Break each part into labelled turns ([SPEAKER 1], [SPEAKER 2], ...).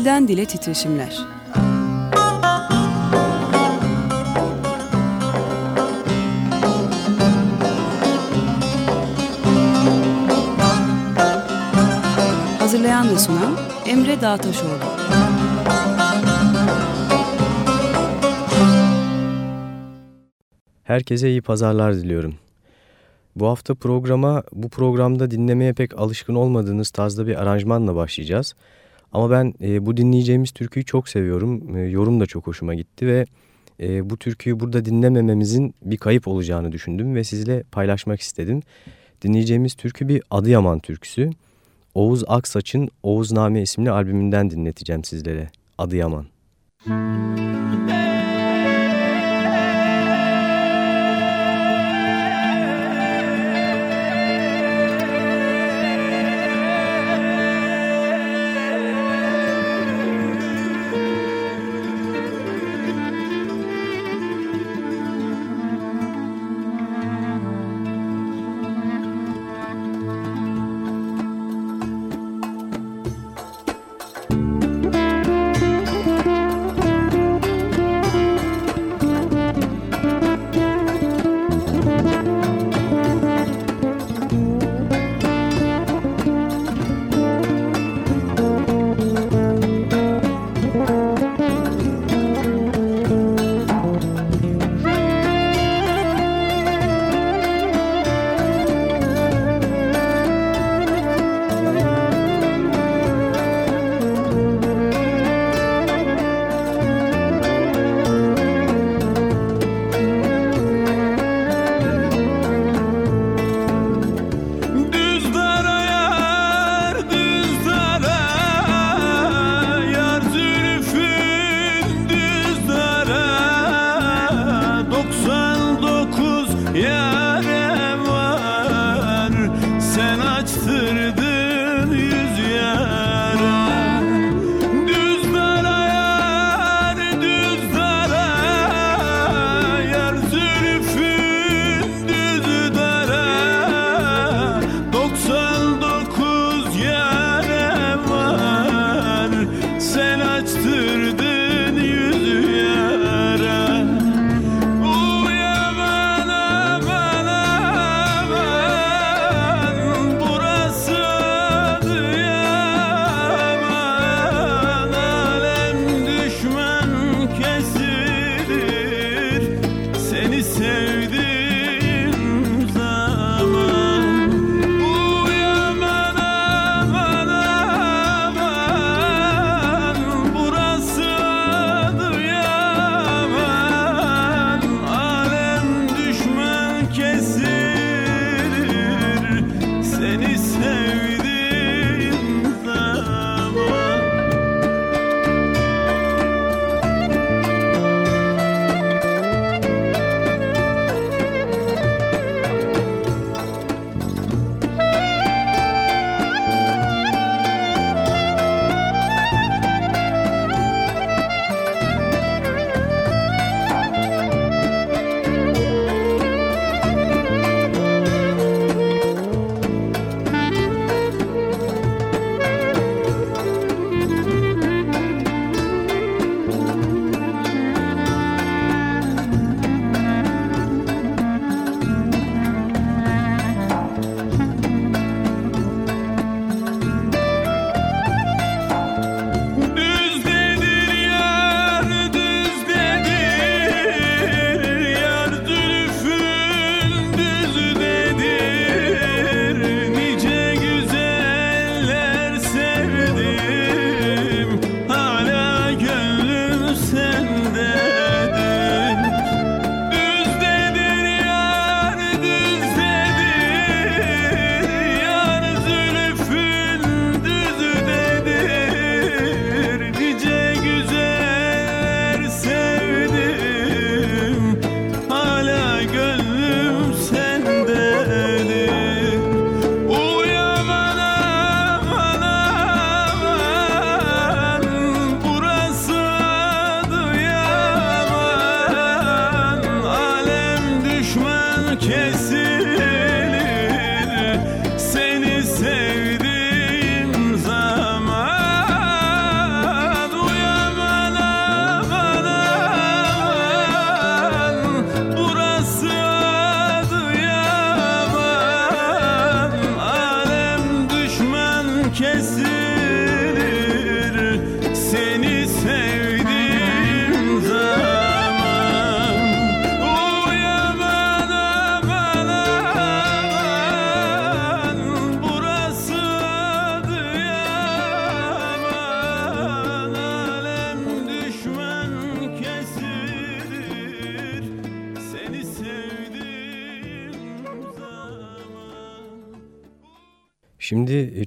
[SPEAKER 1] Dilden Dile Titreşimler Hazırlayan ve sunan Emre Dağtaşoğlu
[SPEAKER 2] Herkese iyi pazarlar diliyorum. Bu hafta programa bu programda dinlemeye pek alışkın olmadığınız tarzda bir aranjmanla başlayacağız. Ama ben e, bu dinleyeceğimiz türküyü çok seviyorum. E, yorum da çok hoşuma gitti ve e, bu türküyü burada dinlemememizin bir kayıp olacağını düşündüm ve sizle paylaşmak istedim. Dinleyeceğimiz türkü bir Adıyaman türküsü. Oğuz Aksaç'ın Oğuzname isimli albümünden dinleteceğim sizlere. Adıyaman. Müzik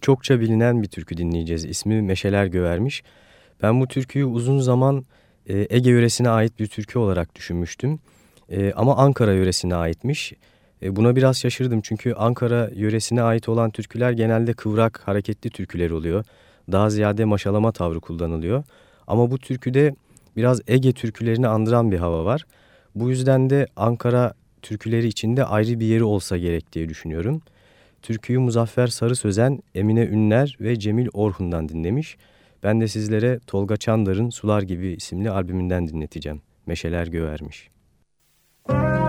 [SPEAKER 3] çokça bilinen bir türkü dinleyeceğiz. İsmi Meşeler Gövermiş. Ben bu türküyü uzun zaman e, Ege yöresine ait bir türkü olarak düşünmüştüm. E, ama Ankara yöresine aitmiş. Buna biraz şaşırdım çünkü Ankara yöresine ait olan türküler genelde kıvrak, hareketli türküler oluyor. Daha ziyade maşalama tavrı kullanılıyor. Ama bu türküde biraz Ege türkülerini andıran bir hava var. Bu yüzden de Ankara türküleri içinde ayrı bir yeri olsa gerek diye düşünüyorum. Türküyü Muzaffer Sarı Sözen, Emine Ünler ve Cemil Orhun'dan dinlemiş. Ben de sizlere Tolga Çandar'ın Sular Gibi isimli albümünden dinleteceğim. Meşeler Gövermiş. Müzik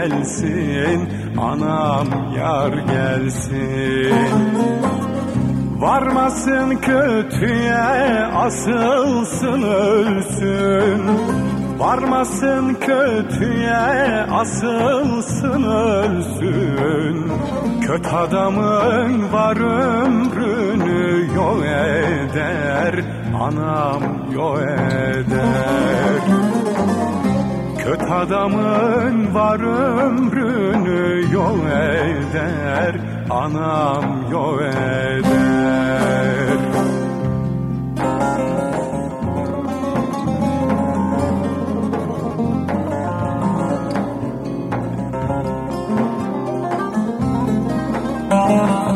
[SPEAKER 4] gelsin Anam yar gelsin. Varmasın kötüye asılsın ölsün. Varmasın kötüye asılsın ölsün. Kötü adamın var ömrünü yol eder Anam yol eder Kötü adamın var ömrünü yol eder Anam yol eder. Bilemedim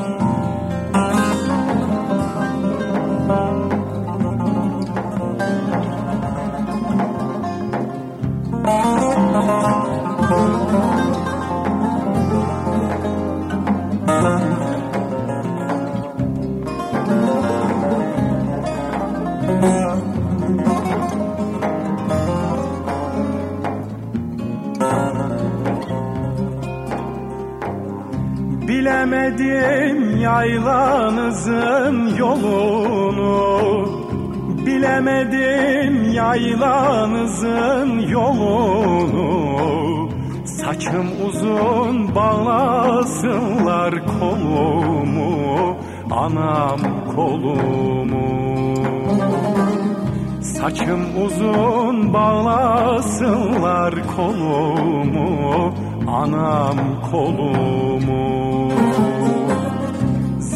[SPEAKER 4] uzun bağlasınlar kolumu Anam kolumu.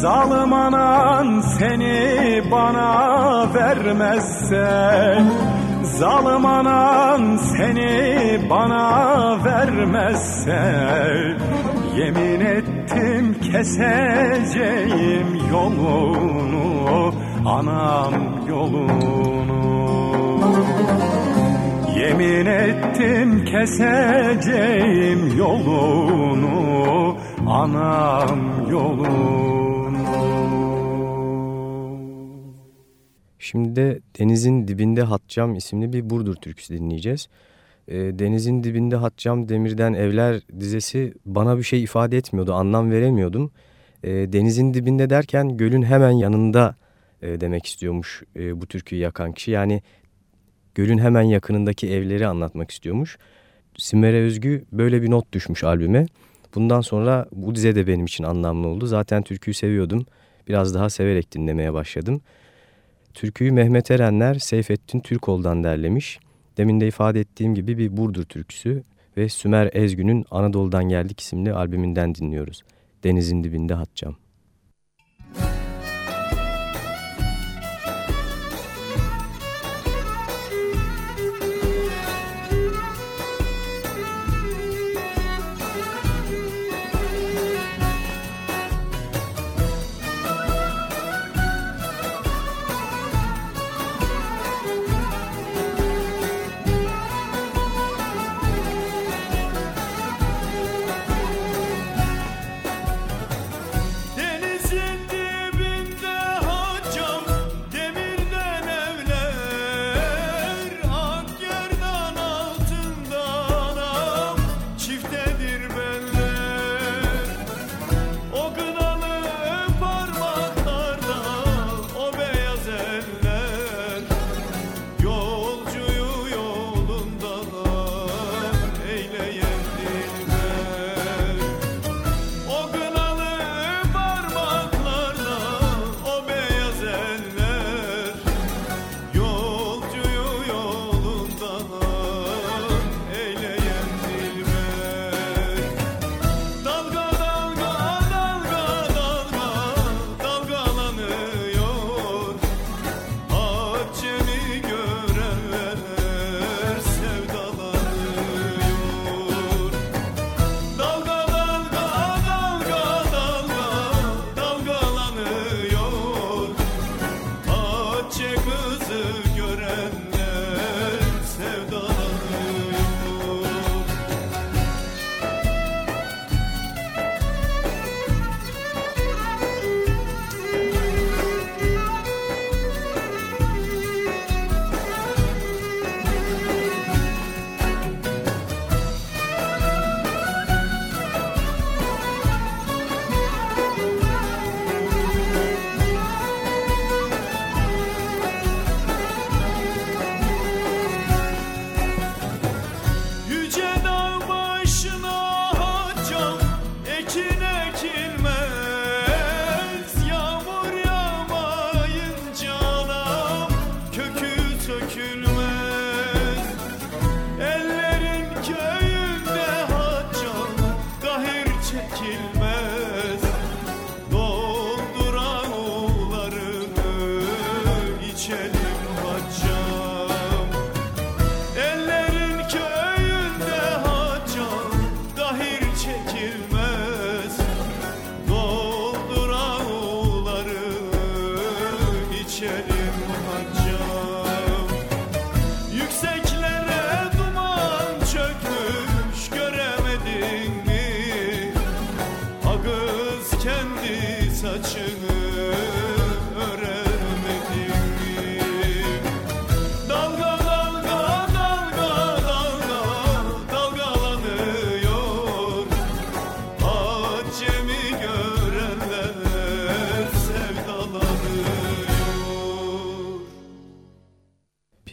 [SPEAKER 4] Zalim anan seni bana vermezse Zalim anan seni bana vermezse Yemin ettim keseceğim yolunu Anam yolunu ettim keseceğim yolunu Anam yolunu
[SPEAKER 3] Şimdi de Denizin Dibinde Hatcam isimli bir Burdur türküsü dinleyeceğiz. E, Denizin Dibinde Hatcam Demirden Evler dizesi bana bir şey ifade etmiyordu, anlam veremiyordum. E, denizin dibinde derken gölün hemen yanında e, demek istiyormuş e, bu türküyü yakan kişi. Yani gölün hemen yakınındaki evleri anlatmak istiyormuş. Simere Özgü böyle bir not düşmüş albüme. Bundan sonra bu dize de benim için anlamlı oldu. Zaten türküyü seviyordum. Biraz daha severek dinlemeye başladım. Türküyü Mehmet Erenler Seyfettin Türkol'dan derlemiş. Demin de ifade ettiğim gibi bir Burdur türküsü ve Sümer Ezgün'ün Anadolu'dan Geldik isimli albümünden dinliyoruz. Denizin dibinde Hatcam.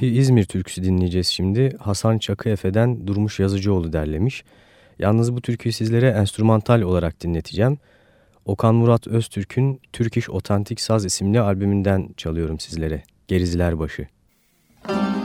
[SPEAKER 3] Bir İzmir türküsü dinleyeceğiz şimdi. Hasan Çakı Efe'den Durmuş Yazıcıoğlu derlemiş. Yalnız bu türküyü sizlere enstrümantal olarak dinleteceğim. Okan Murat Öztürk'ün Türk İş Otantik Saz isimli albümünden çalıyorum sizlere. Geriziler Başı. Müzik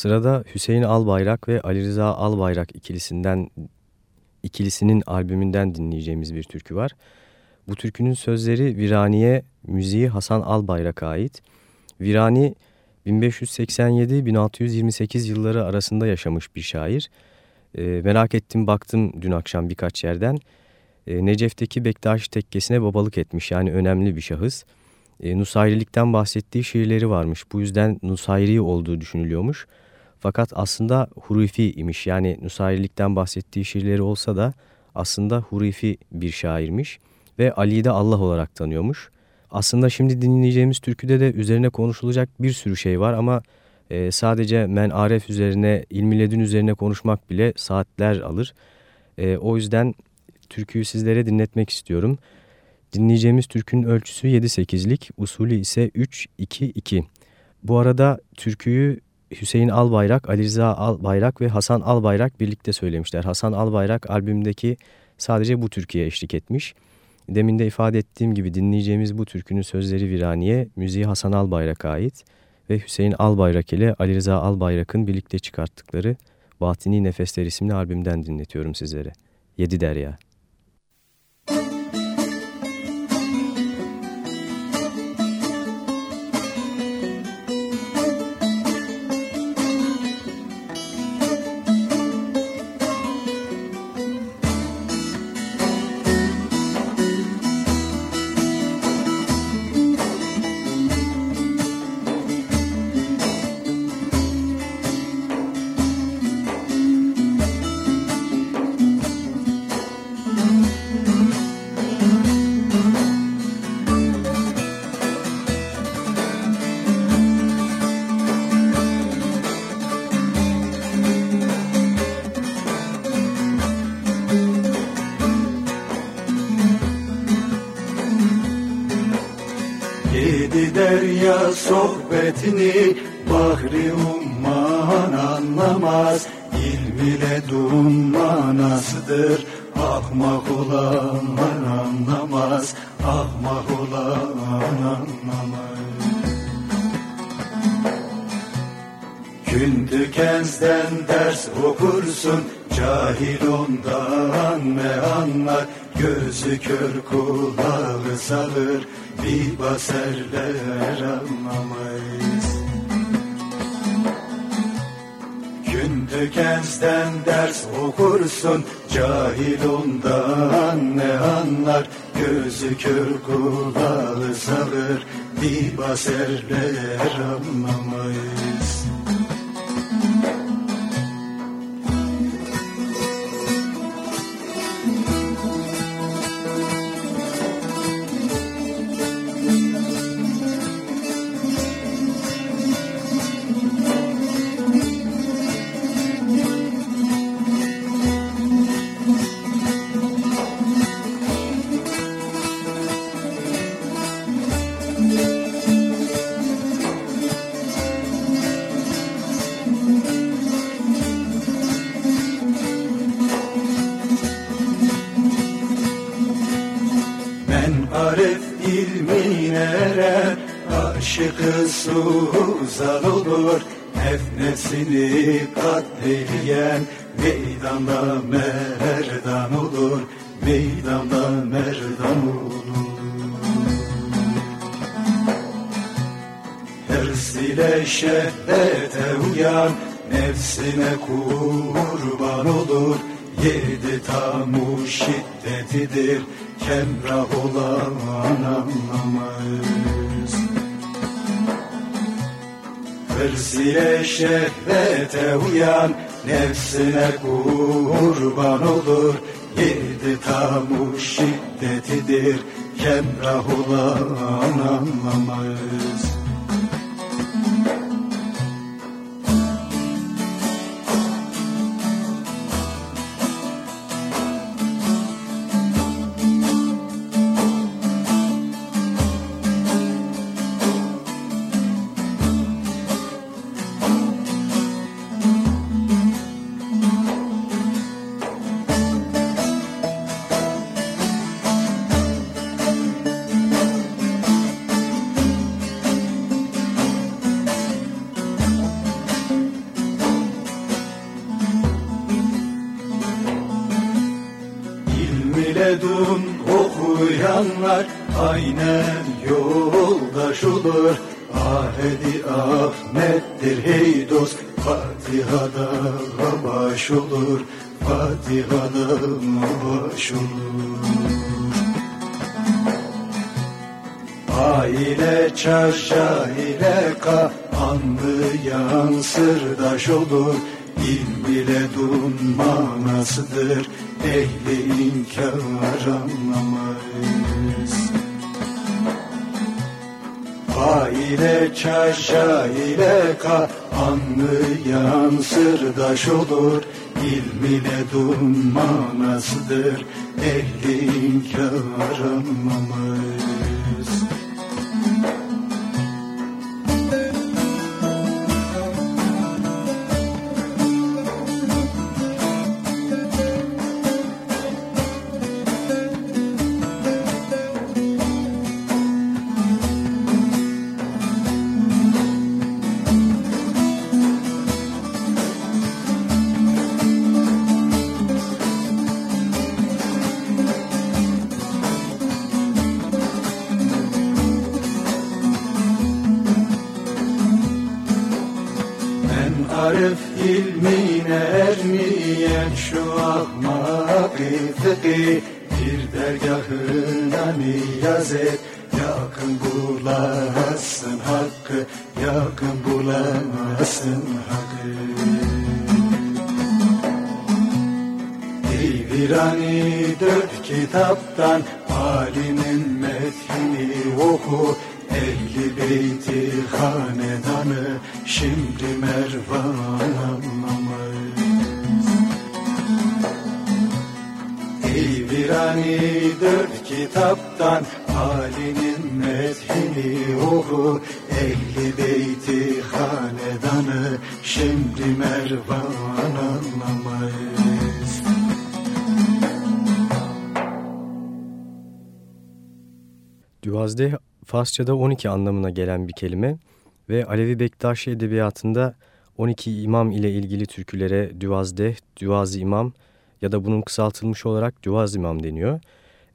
[SPEAKER 3] Sırada Hüseyin Albayrak ve Ali Rıza Albayrak ikilisinden ikilisinin albümünden dinleyeceğimiz bir türkü var. Bu türkünün sözleri Virani'ye, müziği Hasan Albayrak'a ait. Virani 1587-1628 yılları arasında yaşamış bir şair. E, merak ettim baktım dün akşam birkaç yerden. E, Necef'teki Bektaşi tekkesine babalık etmiş yani önemli bir şahıs. E, Nusayrilikten bahsettiği şiirleri varmış. Bu yüzden Nusayri olduğu düşünülüyormuş. Fakat aslında Hurufi imiş. Yani Nusayrilikten bahsettiği şiirleri olsa da aslında Hurufi bir şairmiş. Ve Ali'yi de Allah olarak tanıyormuş. Aslında şimdi dinleyeceğimiz türküde de üzerine konuşulacak bir sürü şey var ama e, sadece men aref üzerine, ilmi üzerine konuşmak bile saatler alır. E, o yüzden türküyü sizlere dinletmek istiyorum. Dinleyeceğimiz türkünün ölçüsü 7-8'lik, usulü ise 3-2-2. Bu arada türküyü Hüseyin Albayrak, Ali Rıza Albayrak ve Hasan Albayrak birlikte söylemişler. Hasan Albayrak albümdeki sadece bu türküye eşlik etmiş. Demin de ifade ettiğim gibi dinleyeceğimiz bu türkünün sözleri Viraniye, müziği Hasan Albayrak'a ait ve Hüseyin Albayrak ile Ali Rıza Albayrak'ın birlikte çıkarttıkları Batini Nefesler isimli albümden dinletiyorum sizlere. Yedi Derya.
[SPEAKER 5] Tükenzden ders okursun Cahil ondan ne anlar? Gözü kör kulağı salır Bir baserler olur Nefnesini katleyen meydanda anlamaz okuyan olur İlm ile dun manasıdır ehli inkar anlamaz Aile çarşa ile ka anlayan sırdaş olur
[SPEAKER 3] كيف Farsçada 12 anlamına gelen bir kelime ve Alevi Bektaşi edebiyatında 12 imam ile ilgili türkülere düvazdeh, düvaz imam ya da bunun kısaltılmış olarak düvaz imam deniyor.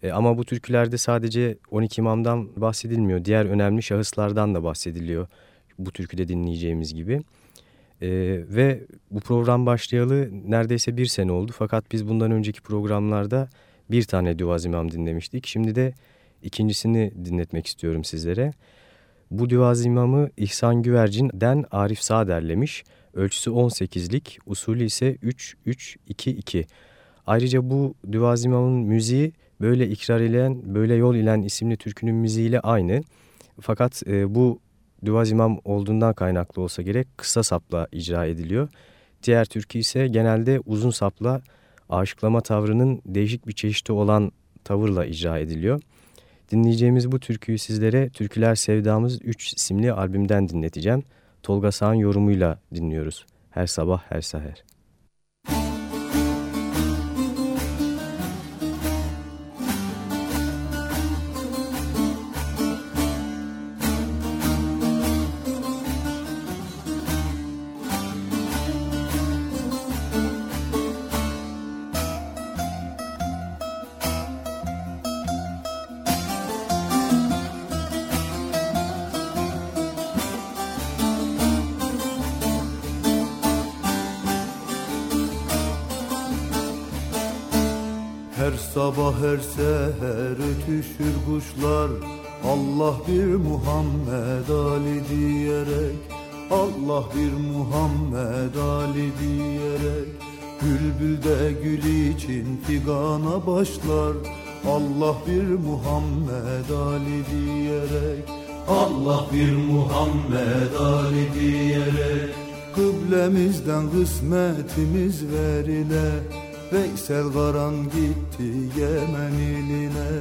[SPEAKER 3] E, ama bu türkülerde sadece 12 imamdan bahsedilmiyor. Diğer önemli şahıslardan da bahsediliyor bu türküde dinleyeceğimiz gibi. E, ve bu program başlayalı neredeyse bir sene oldu. Fakat biz bundan önceki programlarda bir tane düvaz imam dinlemiştik. Şimdi de ikincisini dinletmek istiyorum sizlere. Bu Düvaz imamı İhsan Güvercin'den Arif Sağ derlemiş. Ölçüsü 18'lik, usulü ise 3-3-2-2. Ayrıca bu Düvaz imamın müziği böyle ikrar ilen, böyle yol ilen isimli türkünün müziğiyle aynı. Fakat e, bu Düvaz imam olduğundan kaynaklı olsa gerek kısa sapla icra ediliyor. Diğer türkü ise genelde uzun sapla aşıklama tavrının değişik bir çeşidi olan tavırla icra ediliyor. Dinleyeceğimiz bu türküyü sizlere Türküler Sevdamız 3 isimli albümden dinleteceğim. Tolga Sağ'ın yorumuyla dinliyoruz. Her sabah her seher.
[SPEAKER 6] Her seher ötüşür kuşlar. Allah bir Muhammed Ali diyerek Allah bir Muhammed Ali diyerek. Bülbül de gül için figana başlar Allah bir Muhammed Ali diyerek. Allah bir Muhammed Ali diyerek. Kıblemizden kısmetimiz verile Veysel Karan gitti Yemen iline.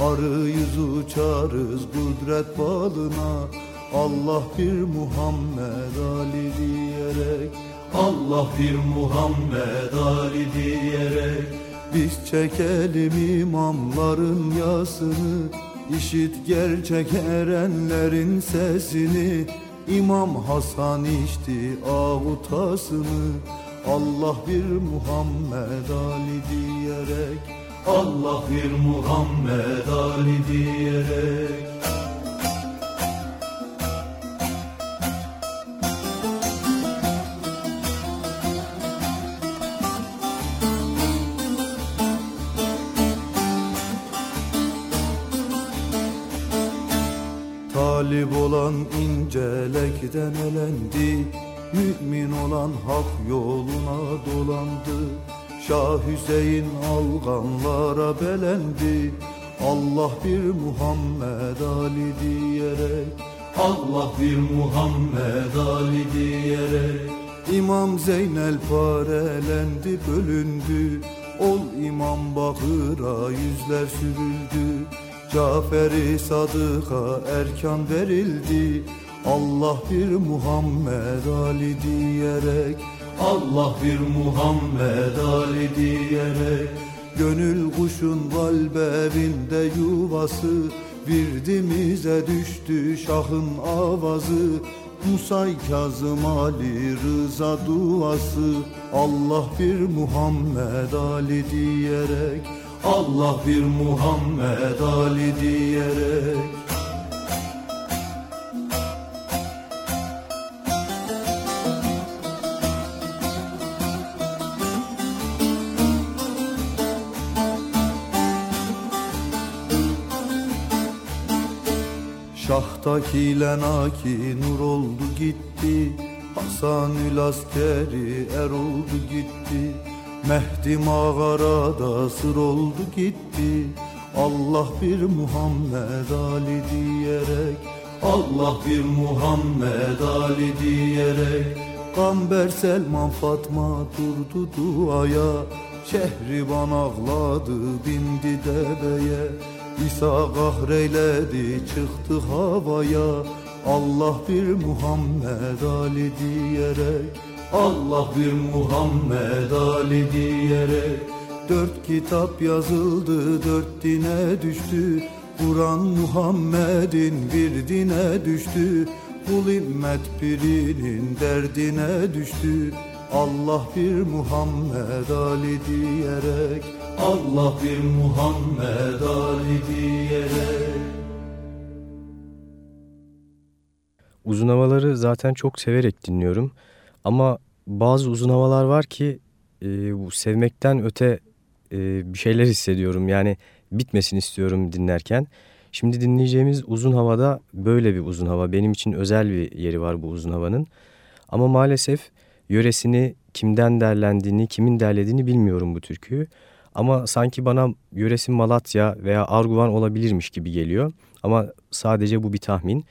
[SPEAKER 6] Arıyız uçarız kudret balına. Allah bir Muhammed Ali diyerek Allah bir Muhammed Ali diyerek. Biz çekelim imamların yasını İşit gerçek erenlerin sesini. İmam Hasan içti avutasını Allah bir Muhammed Ali diyerek Allah bir Muhammed Ali diyerek. Talip olan incelekten elendi Mümin olan hak yoluna dolandı. Şah Hüseyin alganlara belendi. Allah bir Muhammed Ali diyerek Allah bir Muhammed Ali diyerek. İmam Zeynel parelendi bölündü. Ol imam bakıra yüzler sürüldü. Cafer-i Sadık'a erkan verildi Allah bir Muhammed Ali diyerek Allah bir Muhammed Ali diyerek Gönül kuşun valbevinde yuvası Birdimize düştü şahın avazı Musay Kazım Ali Rıza duası Allah bir Muhammed Ali diyerek Allah bir Muhammed Ali diyerek Şahtaki lenaki nur oldu gitti. Hasanül askeri er oldu gitti. Mehdi mağarada sır oldu gitti. Allah bir Muhammed Ali diyerek Allah bir Muhammed Ali diyerek. Gamber Selman Fatma durdu duaya Şehriban ağladı bindi deveye İsa kahreyledi çıktı havaya. Allah bir Muhammed Ali diyerek Allah bir Muhammed Ali diyerek. Dört kitap yazıldı dört dine düştü. Kur'an Muhammed'in bir dine düştü. Kul immet birinin derdine düştü. Allah bir Muhammed Ali diyerek Allah bir Muhammed Ali diyerek
[SPEAKER 3] Uzun havaları zaten çok severek dinliyorum. Ama bazı uzun havalar var ki e, sevmekten öte e, bir şeyler hissediyorum. Yani bitmesin istiyorum dinlerken. Şimdi dinleyeceğimiz uzun havada böyle bir uzun hava. Benim için özel bir yeri var bu uzun havanın. Ama maalesef yöresini, kimden derlendiğini, kimin derlediğini bilmiyorum bu türküyü. Ama sanki bana yöresi Malatya veya Arguvan olabilirmiş gibi geliyor. Ama sadece bu bir tahmin.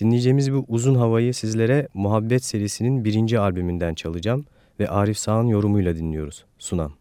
[SPEAKER 3] Dinleyeceğimiz bu uzun havayı sizlere Muhabbet serisinin birinci albümünden çalacağım ve Arif Sağ'ın yorumuyla dinliyoruz. Sunam.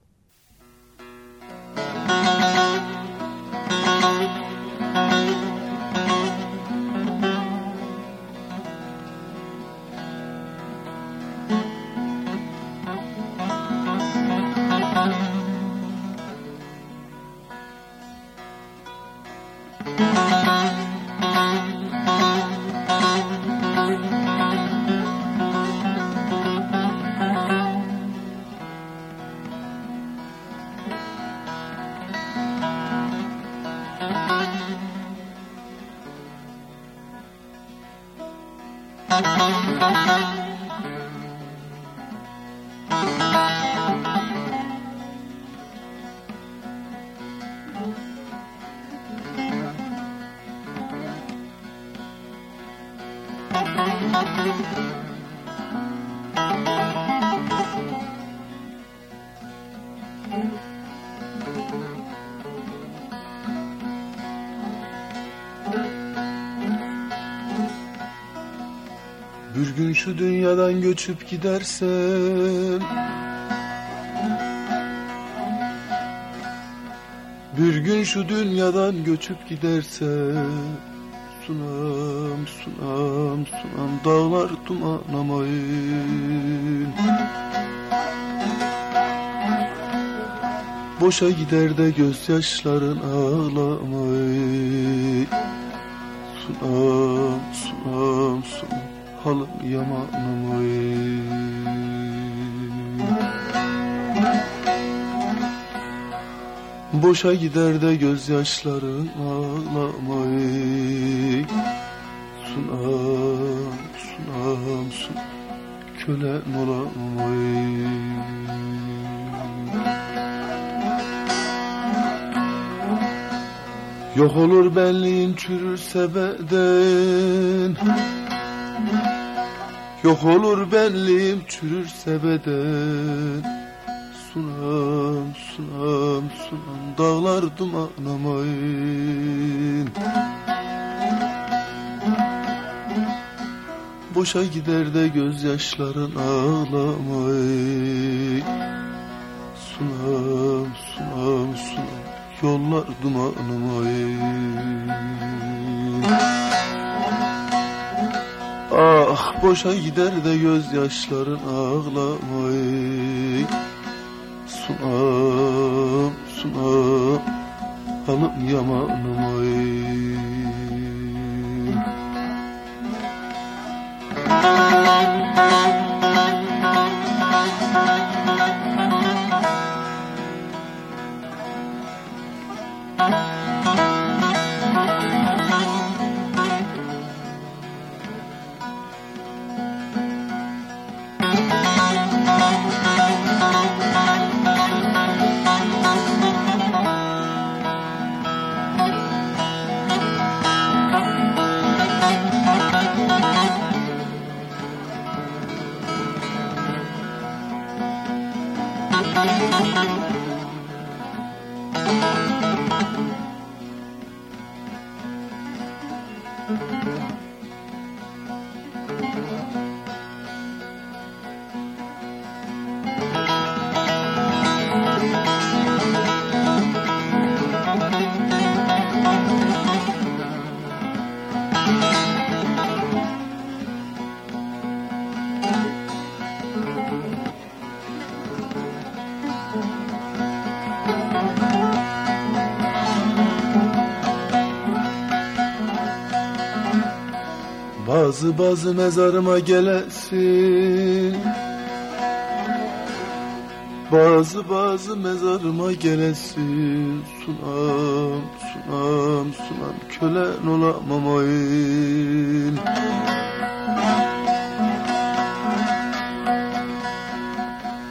[SPEAKER 7] Göçüp gidersen. Bir gün şu dünyadan göçüp gidersen. Sunam, sunam, sunam Dağlar duman amayın Boşa gider de gözyaşların ağlamayın. Sunam, sunam, sunam halım yamanım Boşa gider de gözyaşların ağlamayı. Sunam, sunam, sunam Kölen olamayı Yok olur benliğin çürürse beden Yok olur benliğim çürürse beden Sunam, sunam, sunam Dağlar dumanamayın Boşa gider de gözyaşların ağlamayın Sunam, sunam, sunam Yollar dumanamayın Ah boşa gider de gözyaşların ağlamayın sunam sunam Hanım yamanım ay Bazı mezarıma gelesin. Bazı bazı mezarıma gelesin. Sunam, sunam, sunam. Kölen olamamayın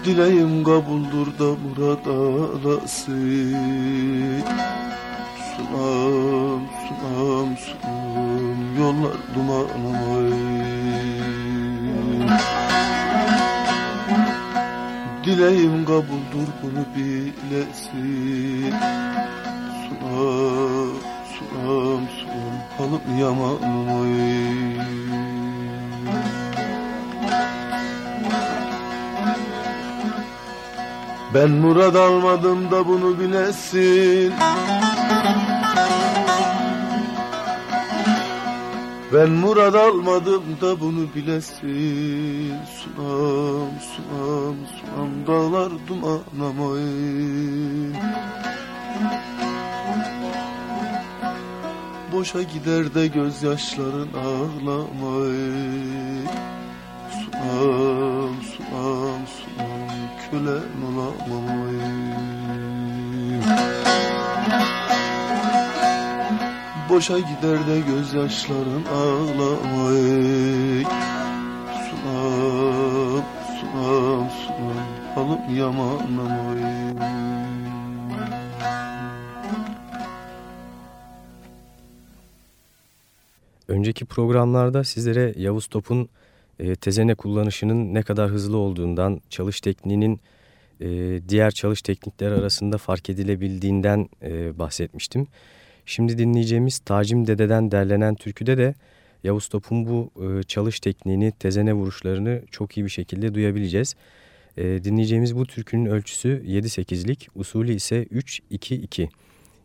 [SPEAKER 7] Dileğim kabuldur da murad alasın Sunam, sunam, sunam. Yollar dumanlamayın Dileğim kabuldur bunu bilesin. Sunam, sunam, sunam Halim yamanlamayın Ben murad almadım da bunu bilesin Ben murad almadım da bunu bilesin Sunam, sunam, sunam Dağlar dumanamayın Boşa gider de gözyaşların ağlamayın Sunam, sunam, sunam Kölen olamamayın Boşa gider de gözyaşların ağlamayın Sunam, sunam, sunam Halim yamanlamayın
[SPEAKER 3] Önceki programlarda sizlere Yavuz Top'un e, tezene kullanışının ne kadar hızlı olduğundan, çalış tekniğinin e, diğer çalış teknikler arasında fark edilebildiğinden e, bahsetmiştim. Şimdi dinleyeceğimiz Tacim Dede'den derlenen türküde de Yavuz Top'un bu e, çalış tekniğini, tezene vuruşlarını çok iyi bir şekilde duyabileceğiz. E, dinleyeceğimiz bu türkünün ölçüsü 7-8'lik, usulü ise 3-2-2.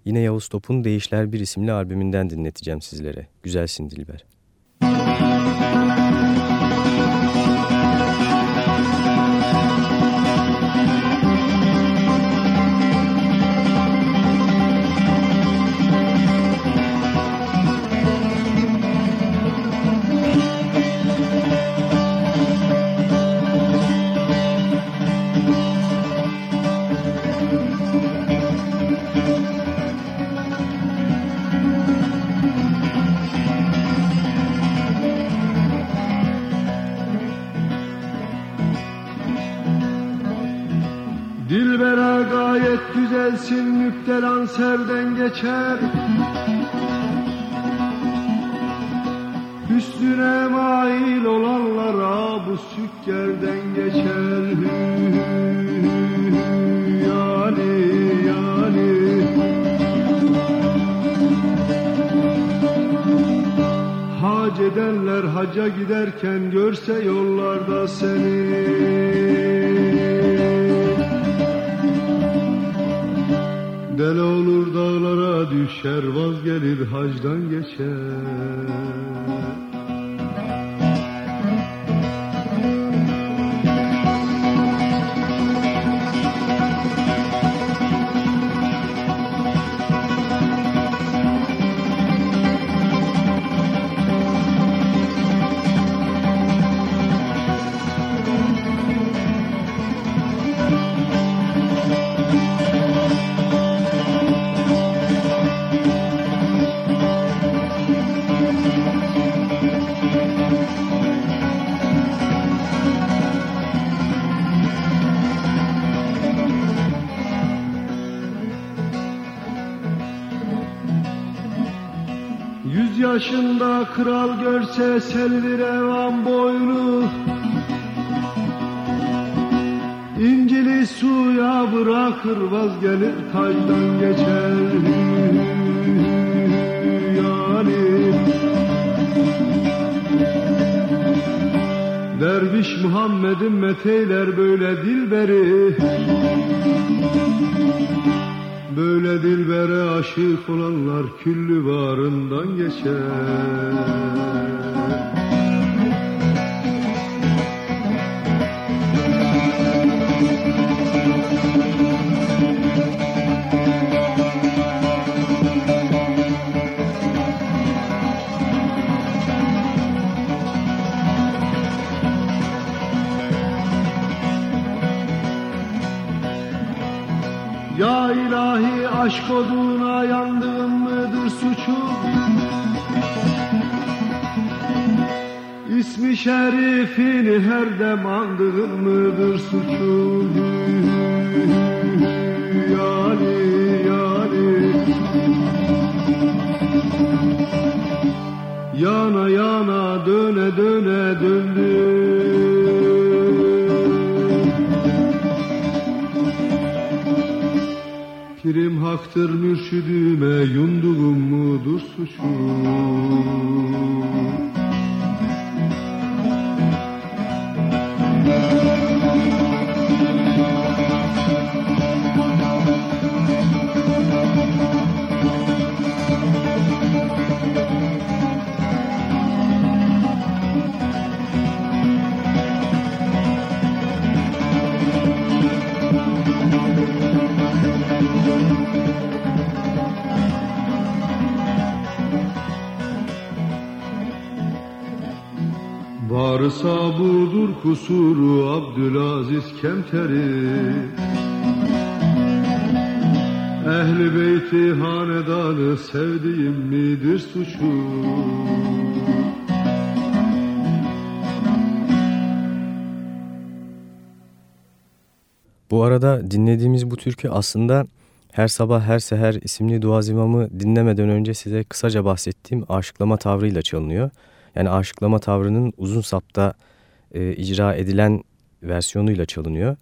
[SPEAKER 3] Yine Yavuz Top'un Değişler Bir isimli albümünden dinleteceğim sizlere. Güzelsin Dilber.
[SPEAKER 8] Müptelan serden geçer. Üstüne mail olanlara bu sükkerden geçer. Yani yani. Hac edenler haca giderken görse yollarda seni precious. Yaşında kral görse selvi revan boynu. İncili suya bırakır vazgelir tacdan geçer. Yani Derviş Muhammed'in meteyler böyle dilberi Böyle dilbere aşık olanlar küllü varından geçer aşk oduna yandığım mıdır suçum İsmi şerifini her dem andığım mıdır suçum Yani yani. Yana yana döne döne döndüm Pirim haktır mürşidime yunduğum mudur suçum kusuru Abdülaziz Kemteri Ehli beyti hanedanı sevdiğim midir suçu
[SPEAKER 3] Bu arada dinlediğimiz bu türkü aslında Her Sabah Her Seher isimli duazimamı dinlemeden önce size kısaca bahsettiğim aşıklama tavrıyla çalınıyor. Yani aşıklama tavrının uzun sapta e, icra edilen versiyonuyla çalınıyor.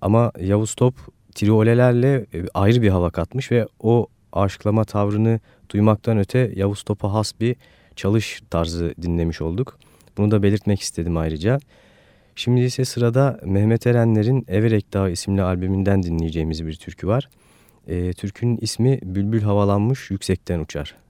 [SPEAKER 3] Ama Yavuz Top triolelerle e, ayrı bir hava katmış ve o aşıklama tavrını duymaktan öte Yavuz Top'a has bir çalış tarzı dinlemiş olduk. Bunu da belirtmek istedim ayrıca. Şimdi ise sırada Mehmet Erenler'in Everek Dağı isimli albümünden dinleyeceğimiz bir türkü var. E, türkünün ismi Bülbül Havalanmış Yüksekten Uçar.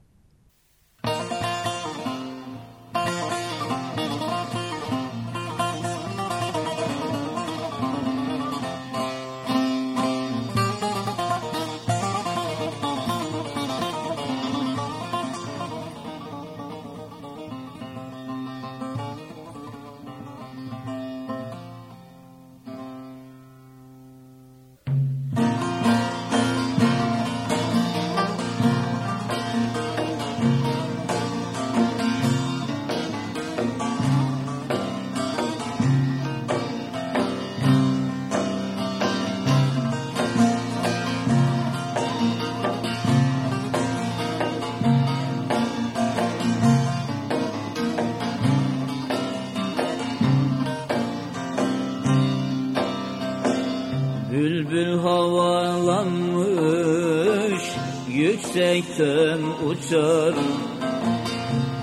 [SPEAKER 9] Yüksekten uçar.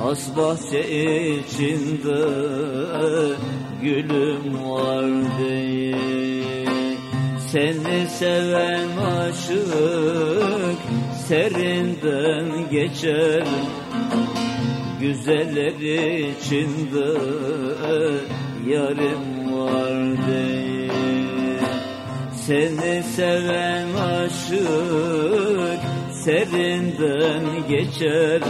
[SPEAKER 9] Has bahçe içinde gülüm var diye Seni seven aşık serinden geçer. Güzeller içinde yarım var diye Seni seven aşık serinden geçer.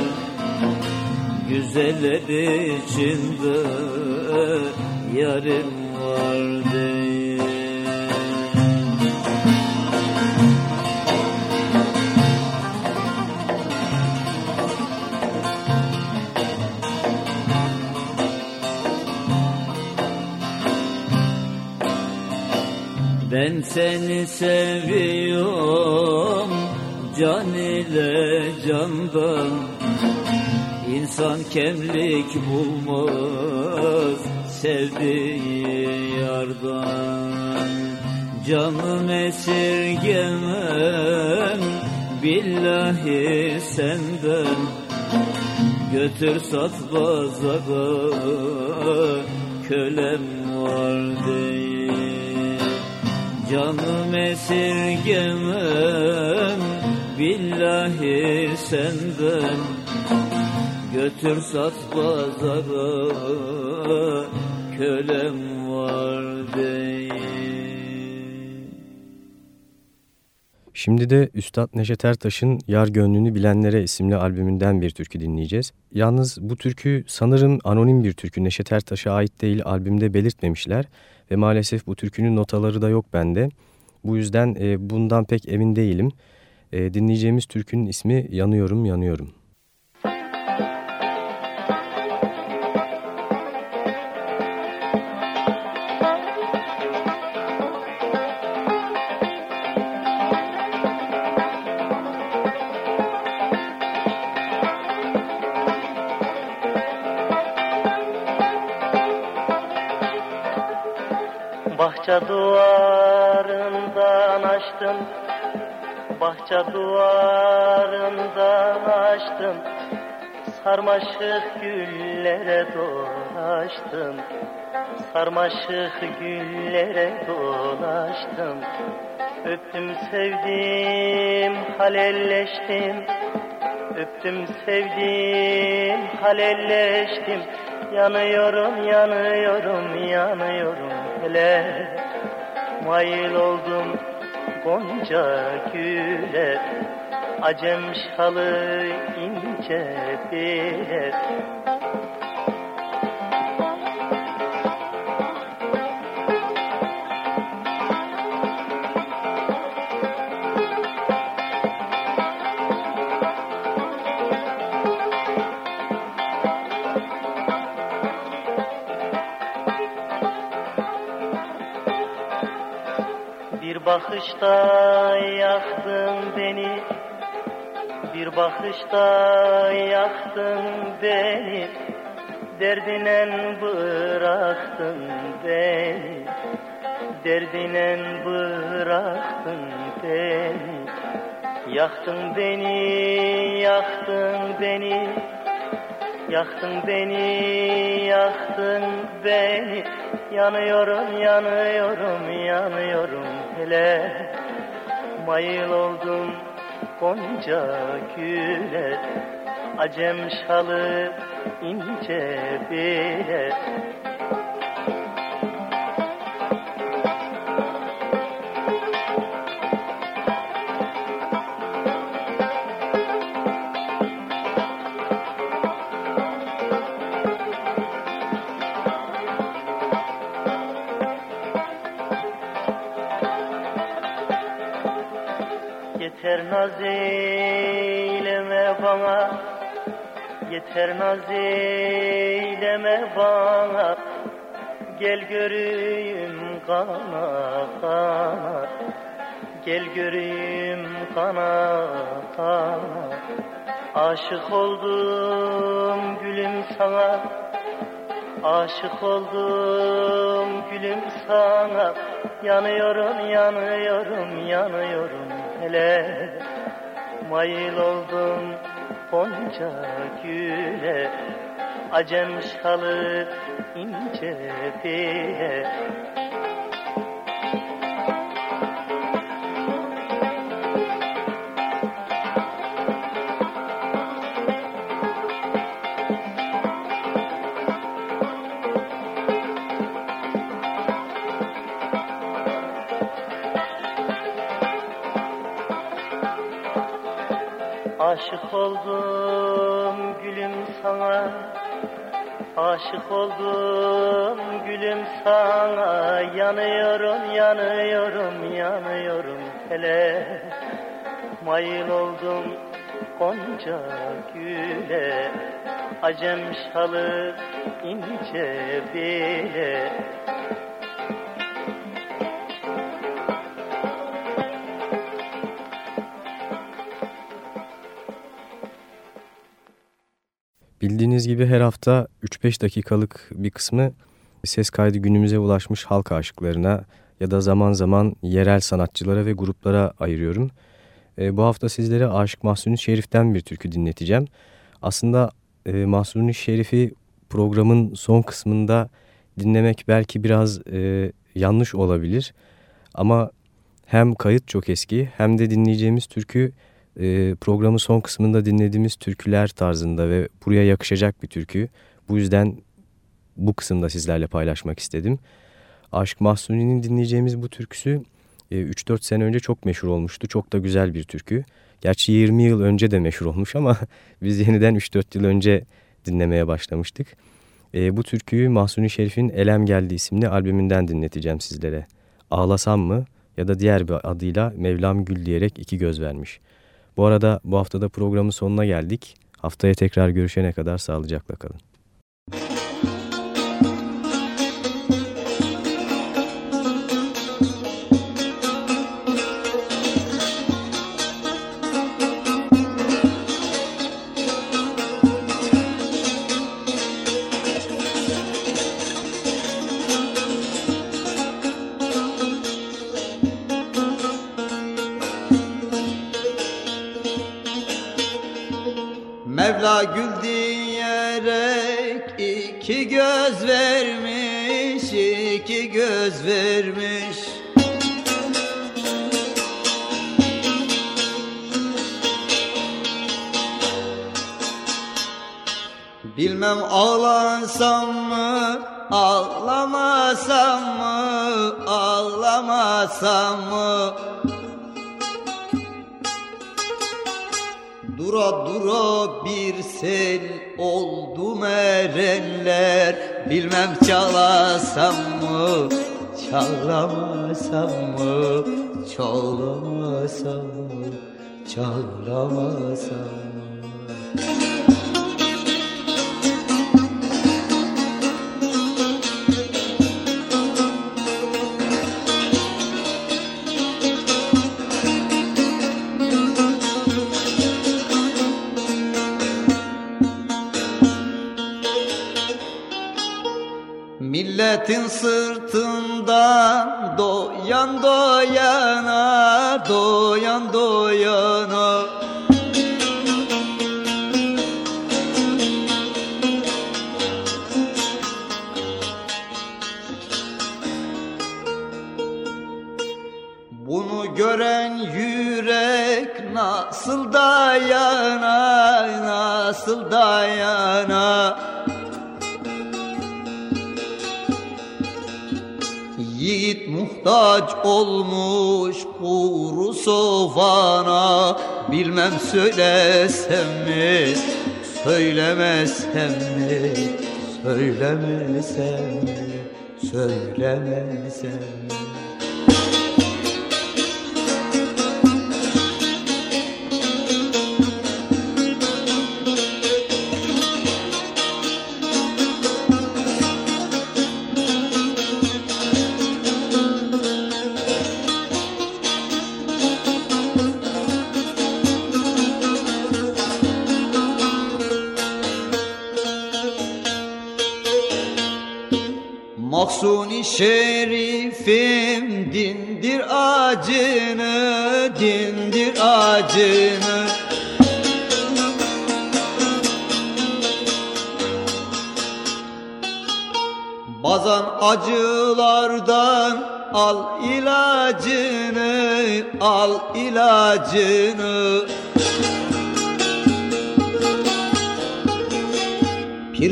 [SPEAKER 9] Güzeller içinde yarım var Ben seni seviyorum kemlik bulmaz sevdiği yardan. Canım esirgemem billahi senden. Götür sat pazara kölem var Canım esirgemem billahi senden Götür sat pazara kölem var diye
[SPEAKER 3] Şimdi de Üstad Neşet Ertaş'ın Yar Gönlünü Bilenlere isimli albümünden bir türkü dinleyeceğiz. Yalnız bu türkü sanırım anonim bir türkü Neşet Ertaş'a ait değil albümde belirtmemişler ve maalesef bu türkünün notaları da yok bende. Bu yüzden e, bundan pek emin değilim. E, dinleyeceğimiz türkünün ismi Yanıyorum Yanıyorum.
[SPEAKER 10] Bahçe duvarından açtım. Sarmaşık güllere dolaştım. Sarmaşık güllere dolaştım. Öptüm sevdim halelleştim. Öptüm sevdim halelleştim. Yanıyorum yanıyorum yanıyorum. Hele Mail oldum gonca güle Acem şalı ince bile Bir bakışta yaktın beni. Bir bakışta yaktın beni. Derdinen bıraktın beni. Derdinen bıraktın beni. Yaktın beni, yaktın beni. Yaktın beni, yaktın beni. Yanıyorum, yanıyorum, yanıyorum hele Mayıl oldum gonca güle. Acem şalı ince bile Yeter naz eyleme bana. Gel göreyim kana kana. Gel göreyim kana kana. Aşık oldum gülüm sana. Aşık oldum gülüm sana. Yanıyorum yanıyorum yanıyorum hele. Mayıl oldum Gonca güle Acem şalı ince bile Aşık Aşık oldum gülüm sana Yanıyorum yanıyorum yanıyorum hele. Mayıl oldum gonca güle Acem şalı ince bile
[SPEAKER 3] Bildiğiniz gibi her hafta 3-5 dakikalık bir kısmı ses kaydı günümüze ulaşmış halk aşıklarına ya da zaman zaman yerel sanatçılara ve gruplara ayırıyorum. E, bu hafta sizlere Aşık Mahsuni Şerif'ten bir türkü dinleteceğim. Aslında e, Mahsuni Şerif'i programın son kısmında dinlemek belki biraz e, yanlış olabilir. Ama hem kayıt çok eski hem de dinleyeceğimiz türkü e, programın son kısmında dinlediğimiz türküler tarzında ve buraya yakışacak bir türkü. Bu yüzden bu kısımda sizlerle paylaşmak istedim. Aşk Mahsuni'nin dinleyeceğimiz bu türküsü e, 3-4 sene önce çok meşhur olmuştu. Çok da güzel bir türkü. Gerçi 20 yıl önce de meşhur olmuş ama biz yeniden 3-4 yıl önce dinlemeye başlamıştık. E, bu türküyü Mahsuni Şerif'in Elem Geldi isimli albümünden dinleteceğim sizlere. Ağlasam mı ya da diğer bir adıyla Mevlam Gül diyerek iki göz vermiş. Bu arada bu haftada programın sonuna geldik. Haftaya tekrar görüşene kadar sağlıcakla kalın.
[SPEAKER 11] Bilmem ağlasam mı, ağlamasam mı, ağlamasam mı? Dura dura bir sel oldu erenler Bilmem çalasam mı, çalamasam mı Çalamasam mı, çalamasam mı söylesem mi, söylemesem mi? Söylemesem mi, söylemesem mi Maksuni şerifim dindir acını, dindir acını. Bazan acılardan al ilacını, al ilacını.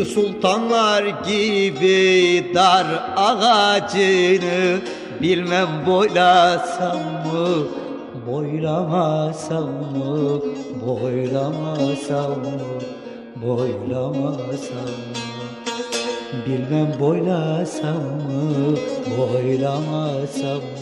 [SPEAKER 11] Sultanlar gibi dar ağacını Bilmem boylasam mı, boylamasam mı Boylamasam mı, boylamasam mı? Bilmem boylasam mı, boylamasam mı